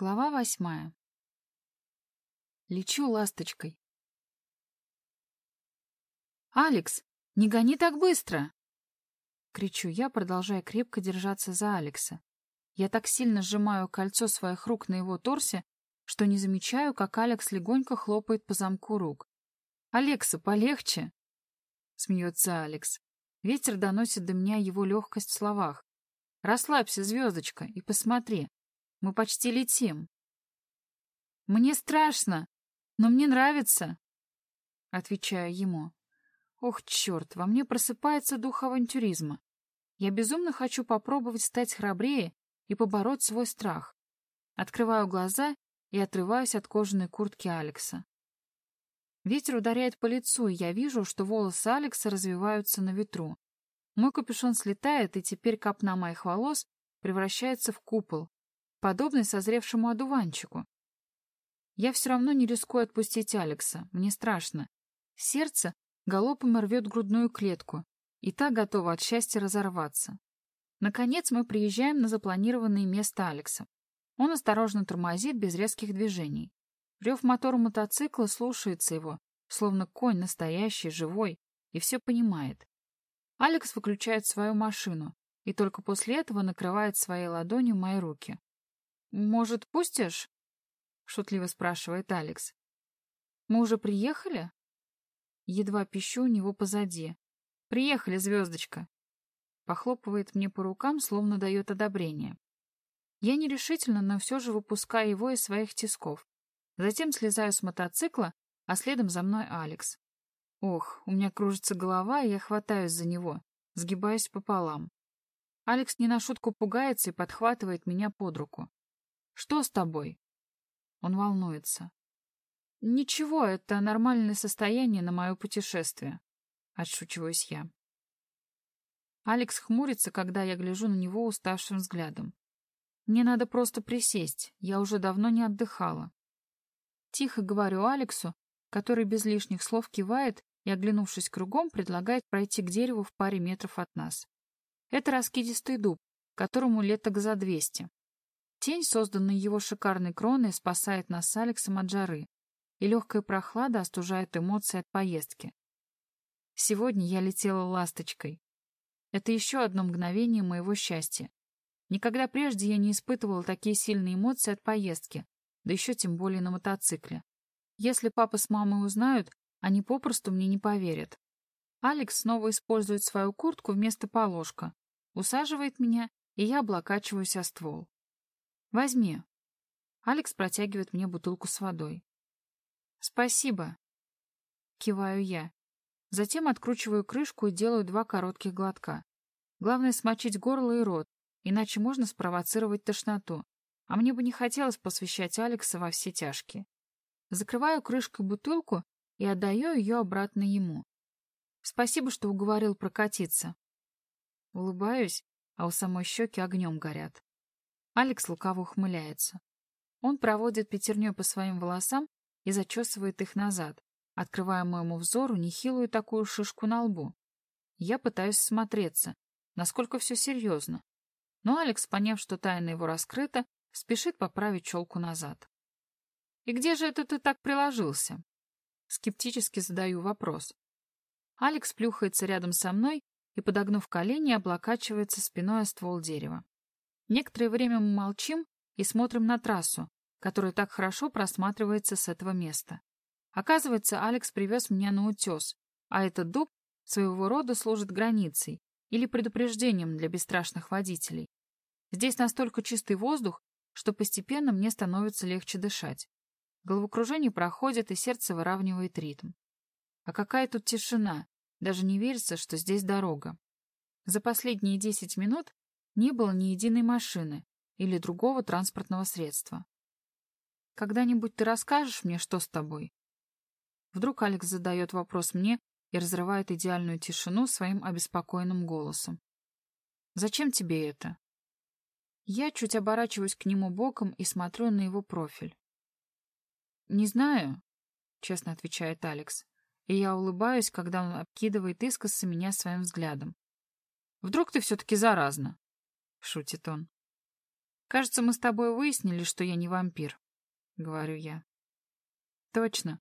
Глава восьмая. Лечу ласточкой. «Алекс, не гони так быстро!» Кричу я, продолжая крепко держаться за Алекса. Я так сильно сжимаю кольцо своих рук на его торсе, что не замечаю, как Алекс легонько хлопает по замку рук. «Алекса, полегче!» Смеется Алекс. Ветер доносит до меня его легкость в словах. «Расслабься, звездочка, и посмотри. Мы почти летим». «Мне страшно, но мне нравится», — отвечаю ему. Ох, черт, во мне просыпается дух авантюризма. Я безумно хочу попробовать стать храбрее и побороть свой страх. Открываю глаза и отрываюсь от кожаной куртки Алекса. Ветер ударяет по лицу, и я вижу, что волосы Алекса развиваются на ветру. Мой капюшон слетает, и теперь копна моих волос превращается в купол, подобный созревшему одуванчику. Я все равно не рискую отпустить Алекса, мне страшно. Сердце галопом рвет грудную клетку, и та готова от счастья разорваться. Наконец мы приезжаем на запланированное место Алекса. Он осторожно тормозит без резких движений. Рев мотора мотоцикла слушается его, словно конь настоящий, живой, и все понимает. Алекс выключает свою машину и только после этого накрывает своей ладонью мои руки. «Может, пустишь?» — шутливо спрашивает Алекс. «Мы уже приехали?» Едва пищу у него позади. «Приехали, звездочка!» Похлопывает мне по рукам, словно дает одобрение. Я нерешительно, но все же выпускаю его из своих тисков. Затем слезаю с мотоцикла, а следом за мной Алекс. Ох, у меня кружится голова, и я хватаюсь за него, сгибаюсь пополам. Алекс не на шутку пугается и подхватывает меня под руку. «Что с тобой?» Он волнуется. «Ничего, это нормальное состояние на мое путешествие», — отшучиваюсь я. Алекс хмурится, когда я гляжу на него уставшим взглядом. Мне надо просто присесть, я уже давно не отдыхала. Тихо говорю Алексу, который без лишних слов кивает и, оглянувшись кругом, предлагает пройти к дереву в паре метров от нас. Это раскидистый дуб, которому лето за двести. Тень, созданная его шикарной кроной, спасает нас с Алексом от жары, и легкая прохлада остужает эмоции от поездки. Сегодня я летела ласточкой. Это еще одно мгновение моего счастья. Никогда прежде я не испытывала такие сильные эмоции от поездки, да еще тем более на мотоцикле. Если папа с мамой узнают, они попросту мне не поверят. Алекс снова использует свою куртку вместо положка, усаживает меня, и я облокачиваюсь о ствол. «Возьми». Алекс протягивает мне бутылку с водой. «Спасибо», — киваю я. Затем откручиваю крышку и делаю два коротких глотка. Главное — смочить горло и рот, иначе можно спровоцировать тошноту, а мне бы не хотелось посвящать Алекса во все тяжкие. Закрываю крышкой бутылку и отдаю ее обратно ему. Спасибо, что уговорил прокатиться. Улыбаюсь, а у самой щеки огнем горят. Алекс лукаво ухмыляется. Он проводит пятерней по своим волосам и зачесывает их назад, открывая моему взору нехилую такую шишку на лбу. Я пытаюсь смотреться, насколько все серьезно, но Алекс, поняв, что тайна его раскрыта, спешит поправить челку назад. «И где же это ты так приложился?» Скептически задаю вопрос. Алекс плюхается рядом со мной и, подогнув колени, облокачивается спиной о ствол дерева. Некоторое время мы молчим и смотрим на трассу, которая так хорошо просматривается с этого места. Оказывается, Алекс привез меня на утес, а этот дуб своего рода служит границей, или предупреждением для бесстрашных водителей. Здесь настолько чистый воздух, что постепенно мне становится легче дышать. Головокружение проходит, и сердце выравнивает ритм. А какая тут тишина, даже не верится, что здесь дорога. За последние десять минут не было ни единой машины или другого транспортного средства. Когда-нибудь ты расскажешь мне, что с тобой? Вдруг Алекс задает вопрос мне, и разрывает идеальную тишину своим обеспокоенным голосом. «Зачем тебе это?» Я чуть оборачиваюсь к нему боком и смотрю на его профиль. «Не знаю», — честно отвечает Алекс, и я улыбаюсь, когда он обкидывает искоса меня своим взглядом. «Вдруг ты все-таки заразна?» — шутит он. Кажется, мы с тобой выяснили, что я не вампир, — говорю я. Точно.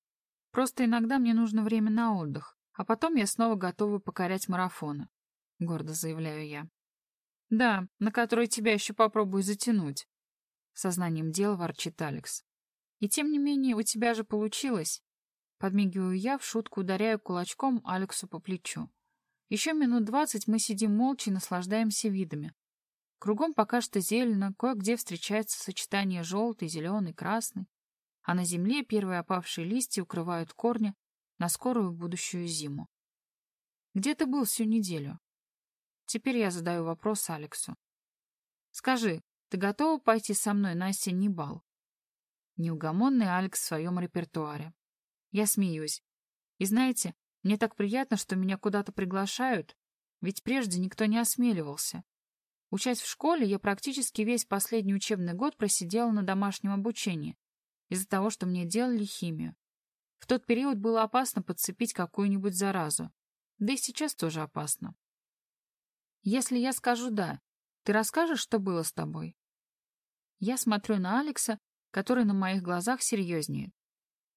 Просто иногда мне нужно время на отдых, а потом я снова готова покорять марафоны, — гордо заявляю я. Да, на который тебя еще попробую затянуть. Сознанием дела ворчит Алекс. И тем не менее, у тебя же получилось. Подмигиваю я, в шутку ударяю кулачком Алексу по плечу. Еще минут двадцать мы сидим молча и наслаждаемся видами. Кругом пока что зелено, кое-где встречается сочетание желтый, зеленый, красный, а на земле первые опавшие листья укрывают корни на скорую будущую зиму. Где ты был всю неделю? Теперь я задаю вопрос Алексу. Скажи, ты готова пойти со мной на осенний бал? Неугомонный Алекс в своем репертуаре. Я смеюсь. И знаете, мне так приятно, что меня куда-то приглашают, ведь прежде никто не осмеливался. Учась в школе, я практически весь последний учебный год просидела на домашнем обучении из-за того, что мне делали химию. В тот период было опасно подцепить какую-нибудь заразу. Да и сейчас тоже опасно. Если я скажу «да», ты расскажешь, что было с тобой? Я смотрю на Алекса, который на моих глазах серьезнее.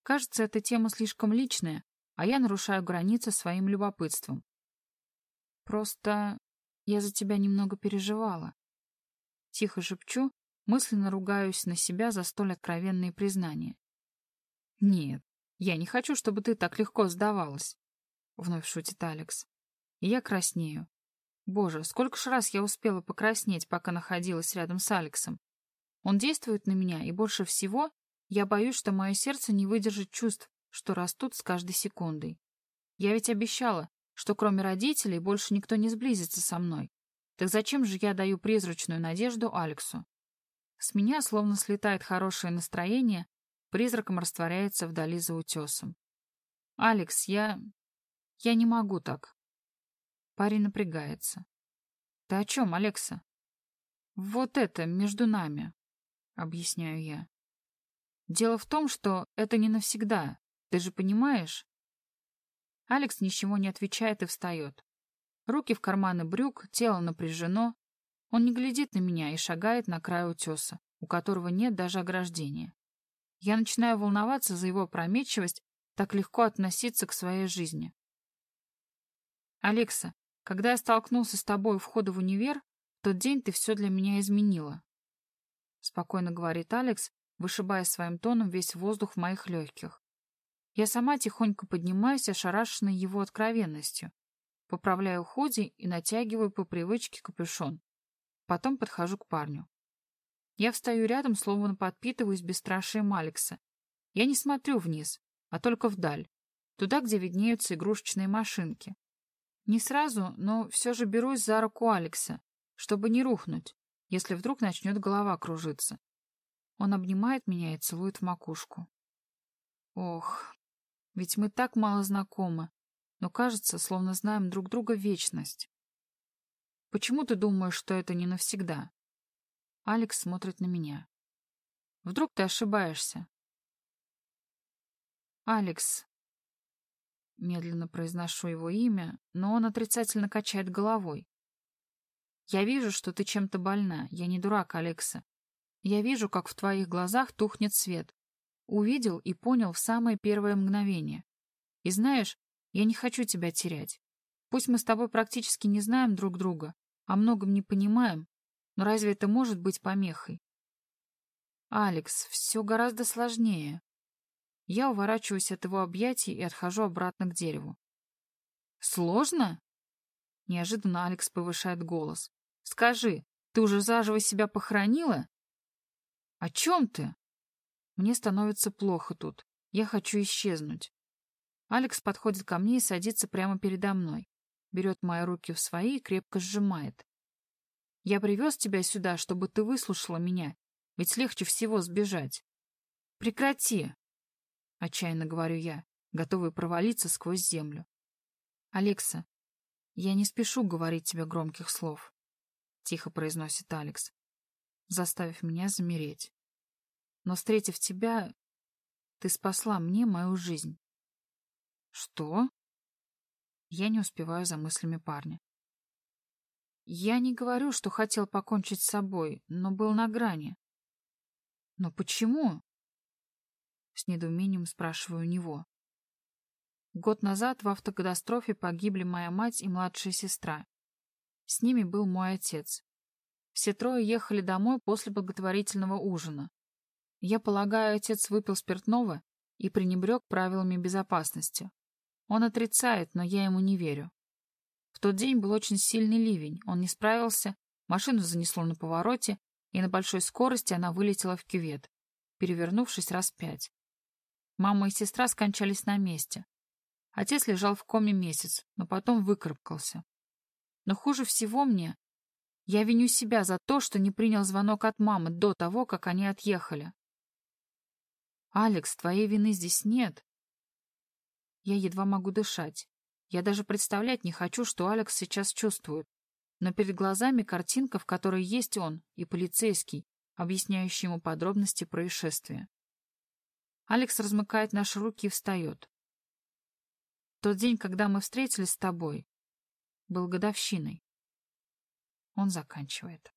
Кажется, эта тема слишком личная, а я нарушаю границы своим любопытством. Просто я за тебя немного переживала. Тихо шепчу, мысленно ругаюсь на себя за столь откровенные признания. Нет, я не хочу, чтобы ты так легко сдавалась, — вновь шутит Алекс. И я краснею. Боже, сколько ж раз я успела покраснеть, пока находилась рядом с Алексом. Он действует на меня, и больше всего я боюсь, что мое сердце не выдержит чувств, что растут с каждой секундой. Я ведь обещала, что кроме родителей больше никто не сблизится со мной. Так зачем же я даю призрачную надежду Алексу? С меня словно слетает хорошее настроение, призраком растворяется вдали за утесом. «Алекс, я... я не могу так. Парень напрягается. «Ты о чем, Алекса?» «Вот это, между нами», — объясняю я. «Дело в том, что это не навсегда, ты же понимаешь?» Алекс ничего не отвечает и встает. Руки в карманы брюк, тело напряжено. Он не глядит на меня и шагает на край утеса, у которого нет даже ограждения. Я начинаю волноваться за его опрометчивость, так легко относиться к своей жизни. «Алекса, когда я столкнулся с тобой у входа в универ, в тот день ты все для меня изменила. Спокойно говорит Алекс, вышибая своим тоном весь воздух в моих легких. Я сама тихонько поднимаюсь, ошарашенной его откровенностью. Поправляю худи и натягиваю по привычке капюшон. Потом подхожу к парню. Я встаю рядом, словно подпитываюсь бесстрашием Алекса. Я не смотрю вниз, а только вдаль, туда, где виднеются игрушечные машинки. Не сразу, но все же берусь за руку Алекса, чтобы не рухнуть, если вдруг начнет голова кружиться. Он обнимает меня и целует в макушку. Ох, ведь мы так мало знакомы, но кажется, словно знаем друг друга вечность. Почему ты думаешь, что это не навсегда? Алекс смотрит на меня. Вдруг ты ошибаешься? Алекс, Медленно произношу его имя, но он отрицательно качает головой. Я вижу, что ты чем-то больна. Я не дурак, Алекса. Я вижу, как в твоих глазах тухнет свет. Увидел и понял в самое первое мгновение. И знаешь, я не хочу тебя терять. Пусть мы с тобой практически не знаем друг друга, о многом не понимаем, но разве это может быть помехой? Алекс, все гораздо сложнее. Я уворачиваюсь от его объятий и отхожу обратно к дереву. «Сложно?» Неожиданно Алекс повышает голос. «Скажи, ты уже заживо себя похоронила?» «О чем ты?» Мне становится плохо тут. Я хочу исчезнуть. Алекс подходит ко мне и садится прямо передо мной. Берет мои руки в свои и крепко сжимает. «Я привез тебя сюда, чтобы ты выслушала меня, ведь легче всего сбежать. Прекрати!» — отчаянно говорю я, готовый провалиться сквозь землю. «Алекса, я не спешу говорить тебе громких слов», — тихо произносит Алекс, заставив меня замереть. «Но, встретив тебя, ты спасла мне мою жизнь». «Что?» Я не успеваю за мыслями парня. Я не говорю, что хотел покончить с собой, но был на грани. Но почему? С недоумением спрашиваю у него. Год назад в автокатастрофе погибли моя мать и младшая сестра. С ними был мой отец. Все трое ехали домой после благотворительного ужина. Я полагаю, отец выпил спиртного и пренебрег правилами безопасности. Он отрицает, но я ему не верю. В тот день был очень сильный ливень, он не справился, машину занесло на повороте, и на большой скорости она вылетела в кювет, перевернувшись раз пять. Мама и сестра скончались на месте. Отец лежал в коме месяц, но потом выкарабкался. Но хуже всего мне, я виню себя за то, что не принял звонок от мамы до того, как они отъехали. «Алекс, твоей вины здесь нет». Я едва могу дышать. Я даже представлять не хочу, что Алекс сейчас чувствует. Но перед глазами картинка, в которой есть он и полицейский, объясняющий ему подробности происшествия. Алекс размыкает наши руки и встает. Тот день, когда мы встретились с тобой, был годовщиной. Он заканчивает.